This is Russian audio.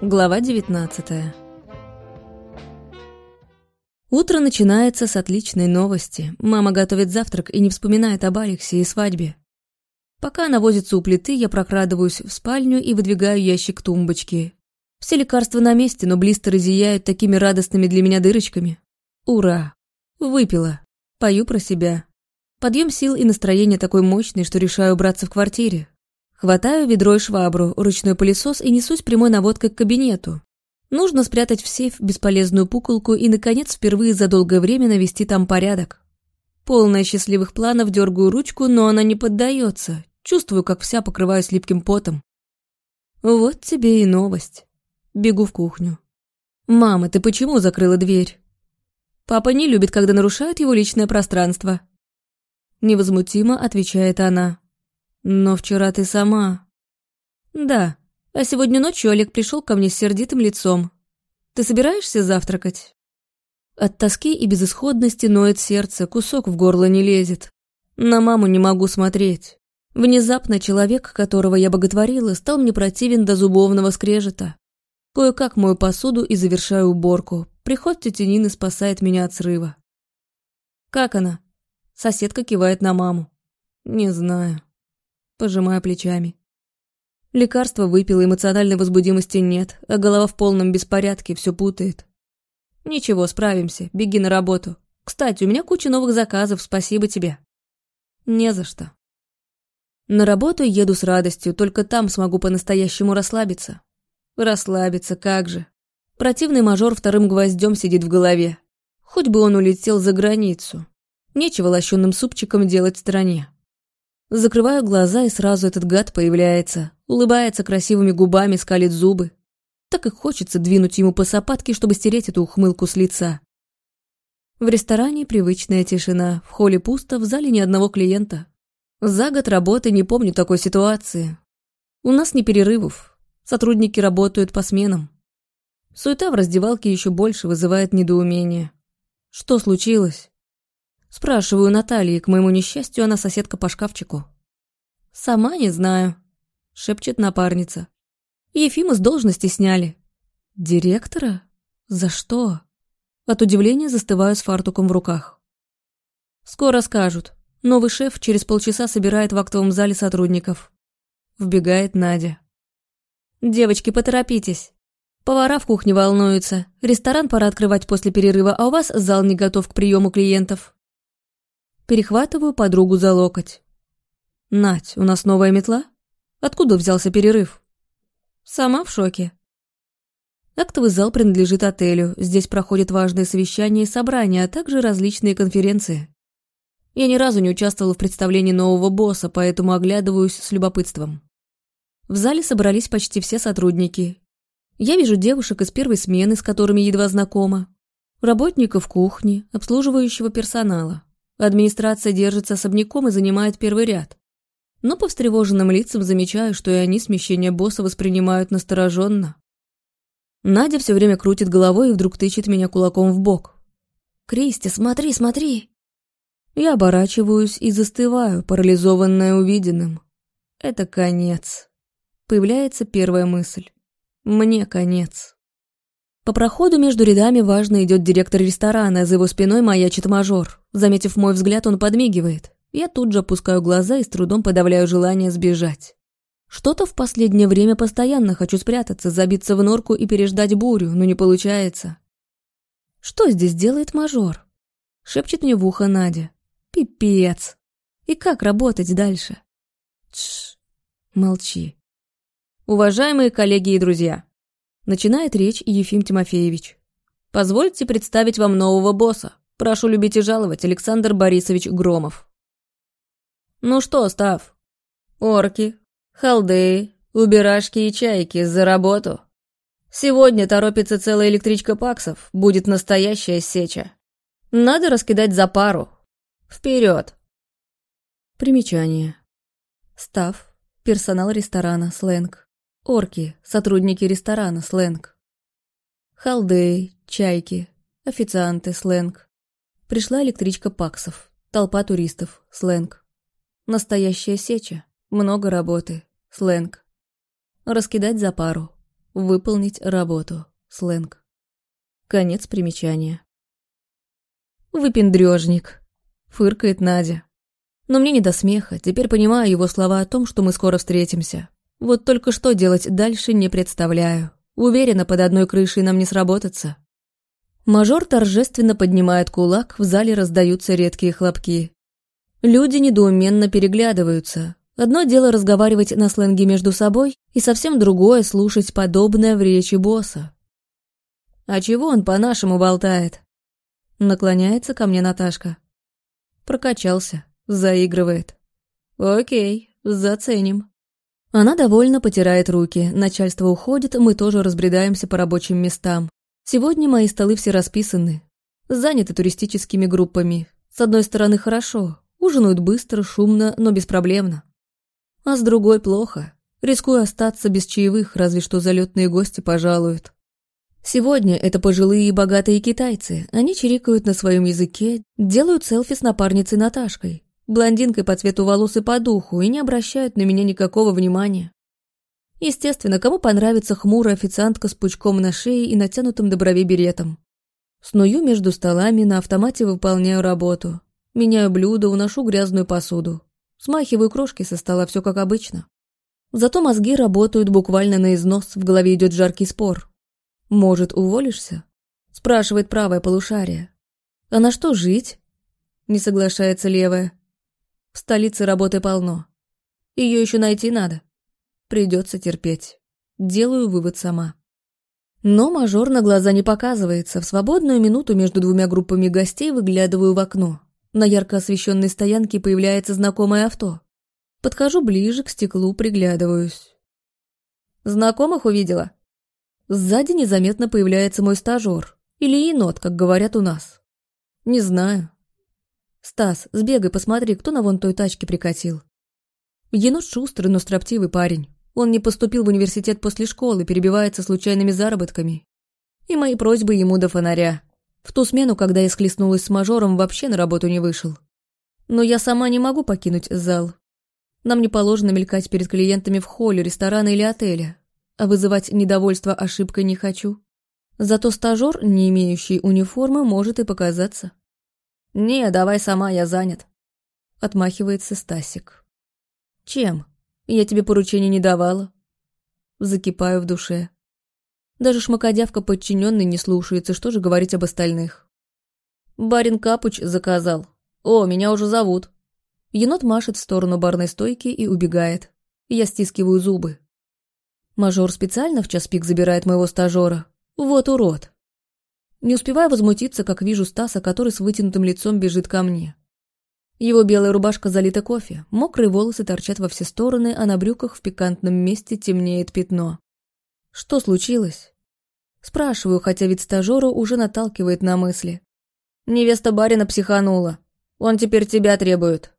Глава 19 Утро начинается с отличной новости. Мама готовит завтрак и не вспоминает об Алексе и свадьбе. Пока она возится у плиты, я прокрадываюсь в спальню и выдвигаю ящик тумбочки. Все лекарства на месте, но блистеры зияют такими радостными для меня дырочками. Ура! Выпила. Пою про себя. Подъем сил и настроение такой мощный, что решаю убраться в квартире. Хватаю ведро и швабру, ручной пылесос и несусь прямой наводкой к кабинету. Нужно спрятать в сейф бесполезную пуколку и, наконец, впервые за долгое время навести там порядок. Полная счастливых планов дергаю ручку, но она не поддается. Чувствую, как вся покрываюсь липким потом. Вот тебе и новость. Бегу в кухню. «Мама, ты почему закрыла дверь?» «Папа не любит, когда нарушают его личное пространство», Невозмутимо отвечает она. Но вчера ты сама. Да, а сегодня ночью Олег пришел ко мне с сердитым лицом. Ты собираешься завтракать? От тоски и безысходности ноет сердце, кусок в горло не лезет. На маму не могу смотреть. Внезапно человек, которого я боготворила, стал мне противен до зубовного скрежета. Кое-как мою посуду и завершаю уборку. Приход тети Нины спасает меня от срыва. «Как она?» Соседка кивает на маму. Не знаю. Пожимаю плечами. Лекарство выпила, эмоциональной возбудимости нет, а голова в полном беспорядке, все путает. Ничего, справимся, беги на работу. Кстати, у меня куча новых заказов, спасибо тебе. Не за что. На работу еду с радостью, только там смогу по-настоящему расслабиться. Расслабиться, как же. Противный мажор вторым гвоздем сидит в голове. Хоть бы он улетел за границу. Нечего лощенным супчиком делать в стороне. Закрываю глаза, и сразу этот гад появляется. Улыбается красивыми губами, скалит зубы. Так и хочется двинуть ему по сапатке, чтобы стереть эту ухмылку с лица. В ресторане привычная тишина, в холле пусто, в зале ни одного клиента. За год работы не помню такой ситуации. У нас не перерывов, сотрудники работают по сменам. Суета в раздевалке еще больше вызывает недоумение. Что случилось? Спрашиваю Натальи, к моему несчастью, она соседка по шкафчику. «Сама не знаю», — шепчет напарница. «Ефима с должности сняли». «Директора? За что?» От удивления застываю с фартуком в руках. «Скоро скажут. Новый шеф через полчаса собирает в актовом зале сотрудников». Вбегает Надя. «Девочки, поторопитесь. Повара в кухне волнуются. Ресторан пора открывать после перерыва, а у вас зал не готов к приему клиентов». Перехватываю подругу за локоть. «Надь, у нас новая метла? Откуда взялся перерыв?» «Сама в шоке». Актовый зал принадлежит отелю. Здесь проходят важные совещания и собрания, а также различные конференции. Я ни разу не участвовала в представлении нового босса, поэтому оглядываюсь с любопытством. В зале собрались почти все сотрудники. Я вижу девушек из первой смены, с которыми едва знакома, работников кухни, обслуживающего персонала. Администрация держится особняком и занимает первый ряд. Но по встревоженным лицам замечаю, что и они смещение босса воспринимают настороженно. Надя все время крутит головой и вдруг тычет меня кулаком в бок. «Кристи, смотри, смотри!» Я оборачиваюсь и застываю, парализованная увиденным. Это конец. Появляется первая мысль. Мне конец. По проходу между рядами важно идет директор ресторана, за его спиной маячит мажор. Заметив мой взгляд, он подмигивает. Я тут же опускаю глаза и с трудом подавляю желание сбежать. Что-то в последнее время постоянно хочу спрятаться, забиться в норку и переждать бурю, но не получается. «Что здесь делает мажор?» Шепчет мне в ухо Надя. «Пипец! И как работать дальше?» Тш, молчи. Уважаемые коллеги и друзья, Начинает речь Ефим Тимофеевич. «Позвольте представить вам нового босса. Прошу любить и жаловать, Александр Борисович Громов». «Ну что, Став? Орки, халдеи, убирашки и чайки за работу. Сегодня торопится целая электричка паксов, будет настоящая сеча. Надо раскидать за пару. Вперед!» Примечание. Став. Персонал ресторана, сленг. Орки, сотрудники ресторана, сленг. Халдей, чайки, официанты, сленг. Пришла электричка паксов, толпа туристов, сленг. Настоящая сеча, много работы, сленг. Раскидать за пару, Выполнить работу. Сленг. Конец примечания. «Выпендрёжник», — фыркает Надя. Но мне не до смеха, теперь понимаю его слова о том, что мы скоро встретимся. Вот только что делать дальше не представляю. Уверена, под одной крышей нам не сработаться. Мажор торжественно поднимает кулак, в зале раздаются редкие хлопки. Люди недоуменно переглядываются. Одно дело разговаривать на сленге между собой, и совсем другое слушать подобное в речи босса. «А чего он по-нашему болтает?» Наклоняется ко мне Наташка. Прокачался, заигрывает. Окей, заценим. Она довольно потирает руки, начальство уходит, мы тоже разбредаемся по рабочим местам. Сегодня мои столы все расписаны. Заняты туристическими группами. С одной стороны хорошо, ужинают быстро, шумно, но беспроблемно. А с другой плохо. Рискую остаться без чаевых, разве что залетные гости пожалуют. Сегодня это пожилые и богатые китайцы. Они чирикают на своем языке, делают селфи с напарницей Наташкой, блондинкой по цвету волос и по духу, и не обращают на меня никакого внимания. Естественно, кому понравится хмурая официантка с пучком на шее и натянутым до бровей беретом. Сную между столами, на автомате выполняю работу. Меняю блюда, уношу грязную посуду. Смахиваю крошки со стола, все как обычно. Зато мозги работают буквально на износ, в голове идет жаркий спор. «Может, уволишься?» – спрашивает правое полушарие. «А на что жить?» – не соглашается левое. «В столице работы полно. Ее еще найти надо. Придется терпеть. Делаю вывод сама». Но мажор на глаза не показывается. В свободную минуту между двумя группами гостей выглядываю в окно. На ярко освещенной стоянке появляется знакомое авто. Подхожу ближе к стеклу, приглядываюсь. «Знакомых увидела?» Сзади незаметно появляется мой стажер. Или енот, как говорят у нас. Не знаю. Стас, сбегай, посмотри, кто на вон той тачке прикатил. Енот шустрый, но строптивый парень. Он не поступил в университет после школы, перебивается случайными заработками. И мои просьбы ему до фонаря. В ту смену, когда я схлестнулась с мажором, вообще на работу не вышел. Но я сама не могу покинуть зал. Нам не положено мелькать перед клиентами в холле, ресторана или отеля а вызывать недовольство ошибкой не хочу. Зато стажер, не имеющий униформы, может и показаться. «Не, давай сама, я занят», — отмахивается Стасик. «Чем? Я тебе поручений не давала». Закипаю в душе. Даже шмакодявка подчиненный не слушается, что же говорить об остальных. Барин Капуч заказал. «О, меня уже зовут». Енот машет в сторону барной стойки и убегает. Я стискиваю зубы. Мажор специально в час пик забирает моего стажера. Вот урод. Не успеваю возмутиться, как вижу Стаса, который с вытянутым лицом бежит ко мне. Его белая рубашка залита кофе, мокрые волосы торчат во все стороны, а на брюках в пикантном месте темнеет пятно. Что случилось? Спрашиваю, хотя вид стажера уже наталкивает на мысли. Невеста барина психанула. Он теперь тебя требует.